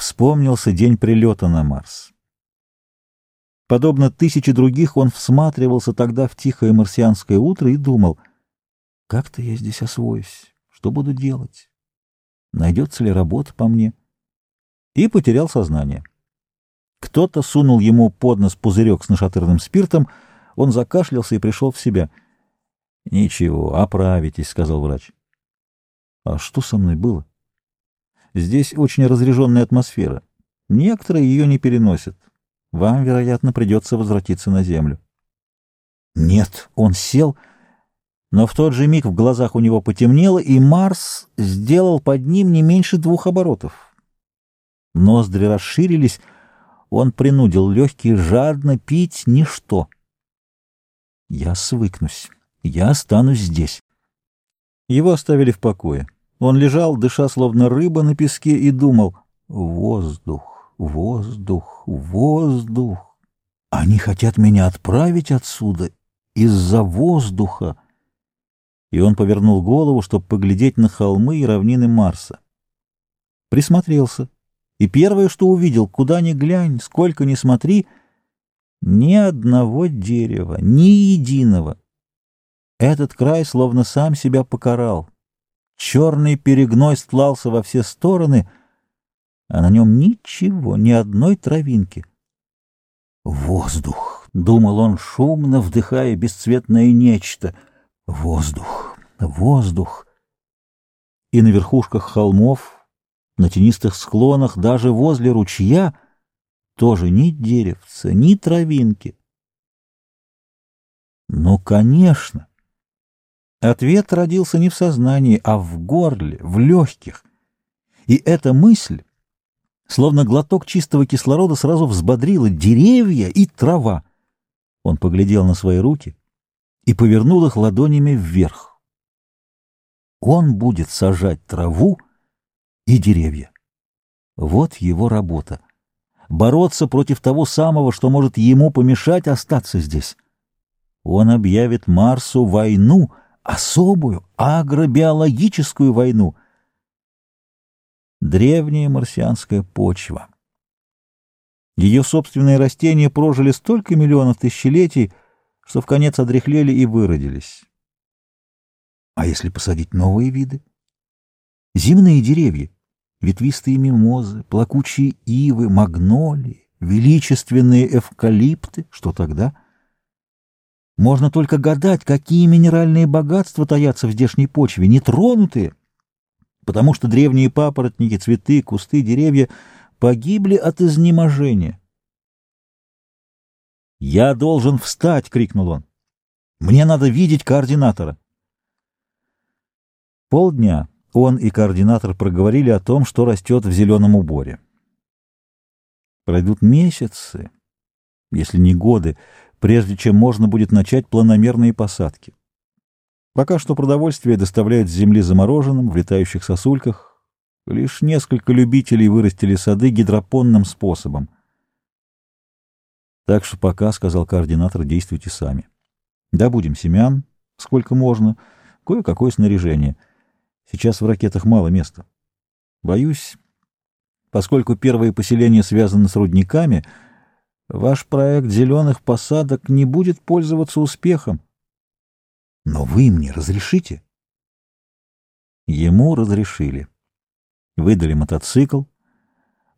Вспомнился день прилета на Марс. Подобно тысяче других, он всматривался тогда в тихое марсианское утро и думал, как-то я здесь освоюсь, что буду делать, найдется ли работа по мне, и потерял сознание. Кто-то сунул ему под нос пузырек с нашатырным спиртом, он закашлялся и пришел в себя. — Ничего, оправитесь, — сказал врач. — А что со мной было? Здесь очень разряженная атмосфера. Некоторые ее не переносят. Вам, вероятно, придется возвратиться на землю. Нет, он сел, но в тот же миг в глазах у него потемнело, и Марс сделал под ним не меньше двух оборотов. Ноздри расширились, он принудил легкие жадно пить ничто. Я свыкнусь, я останусь здесь. Его оставили в покое. Он лежал, дыша словно рыба на песке, и думал «Воздух». Воздух, воздух. Они хотят меня отправить отсюда из-за воздуха. И он повернул голову, чтобы поглядеть на холмы и равнины Марса. Присмотрелся. И первое, что увидел, куда ни глянь, сколько ни смотри, ни одного дерева, ни единого. Этот край словно сам себя покарал. Черный перегной стлался во все стороны — а на нем ничего, ни одной травинки. «Воздух!» — думал он, шумно вдыхая бесцветное нечто. «Воздух! Воздух!» И на верхушках холмов, на тенистых склонах, даже возле ручья тоже ни деревца, ни травинки. Ну, конечно! Ответ родился не в сознании, а в горле, в легких. И эта мысль Словно глоток чистого кислорода сразу взбодрило деревья и трава. Он поглядел на свои руки и повернул их ладонями вверх. Он будет сажать траву и деревья. Вот его работа. Бороться против того самого, что может ему помешать остаться здесь. Он объявит Марсу войну, особую агробиологическую войну — древняя марсианская почва. Ее собственные растения прожили столько миллионов тысячелетий, что в конец одряхлели и выродились. А если посадить новые виды? Земные деревья, ветвистые мимозы, плакучие ивы, магнолии, величественные эвкалипты, что тогда? Можно только гадать, какие минеральные богатства таятся в здешней почве, нетронутые, потому что древние папоротники, цветы, кусты, деревья погибли от изнеможения. «Я должен встать!» — крикнул он. «Мне надо видеть координатора!» Полдня он и координатор проговорили о том, что растет в зеленом уборе. Пройдут месяцы, если не годы, прежде чем можно будет начать планомерные посадки. Пока что продовольствие доставляют с земли замороженным, в летающих сосульках. Лишь несколько любителей вырастили сады гидропонным способом. Так что пока, — сказал координатор, — действуйте сами. Добудем семян, сколько можно, кое-какое снаряжение. Сейчас в ракетах мало места. Боюсь, поскольку первые поселения связаны с рудниками, ваш проект зеленых посадок не будет пользоваться успехом. Но вы мне разрешите? Ему разрешили. Выдали мотоцикл.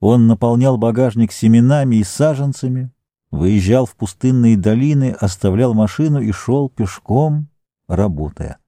Он наполнял багажник семенами и саженцами, выезжал в пустынные долины, оставлял машину и шел пешком, работая.